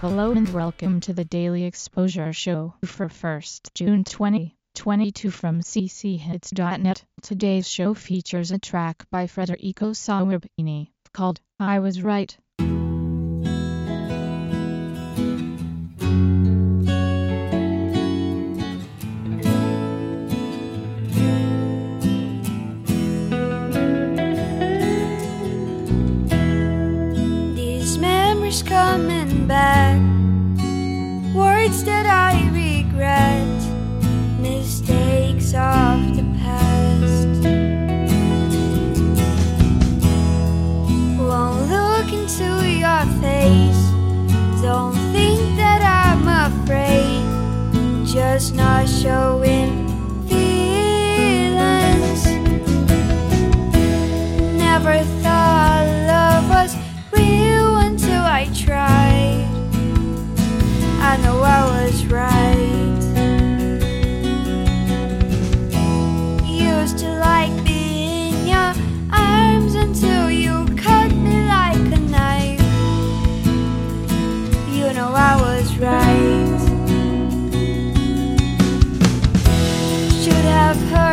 Hello and welcome to the Daily Exposure Show for 1st June 2022 from cchits.net. Today's show features a track by Federico Sawabini called I Was Right. Words that I regret, mistakes of the past. Won't look into your face, don't think that I'm afraid, just not showing feelings. Never thought love was real until I tried. I know I was right. Used to like being in your arms until you cut me like a knife. You know I was right. Should have heard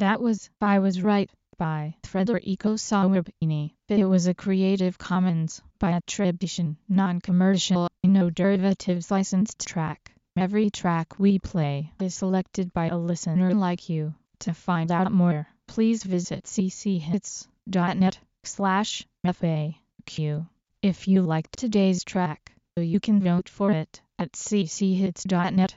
That was I Was Right by Federico Sawabini. It was a Creative Commons by attribution, non-commercial, no derivatives licensed track. Every track we play is selected by a listener like you. To find out more, please visit cchits.net slash FAQ. If you liked today's track, you can vote for it at cchits.net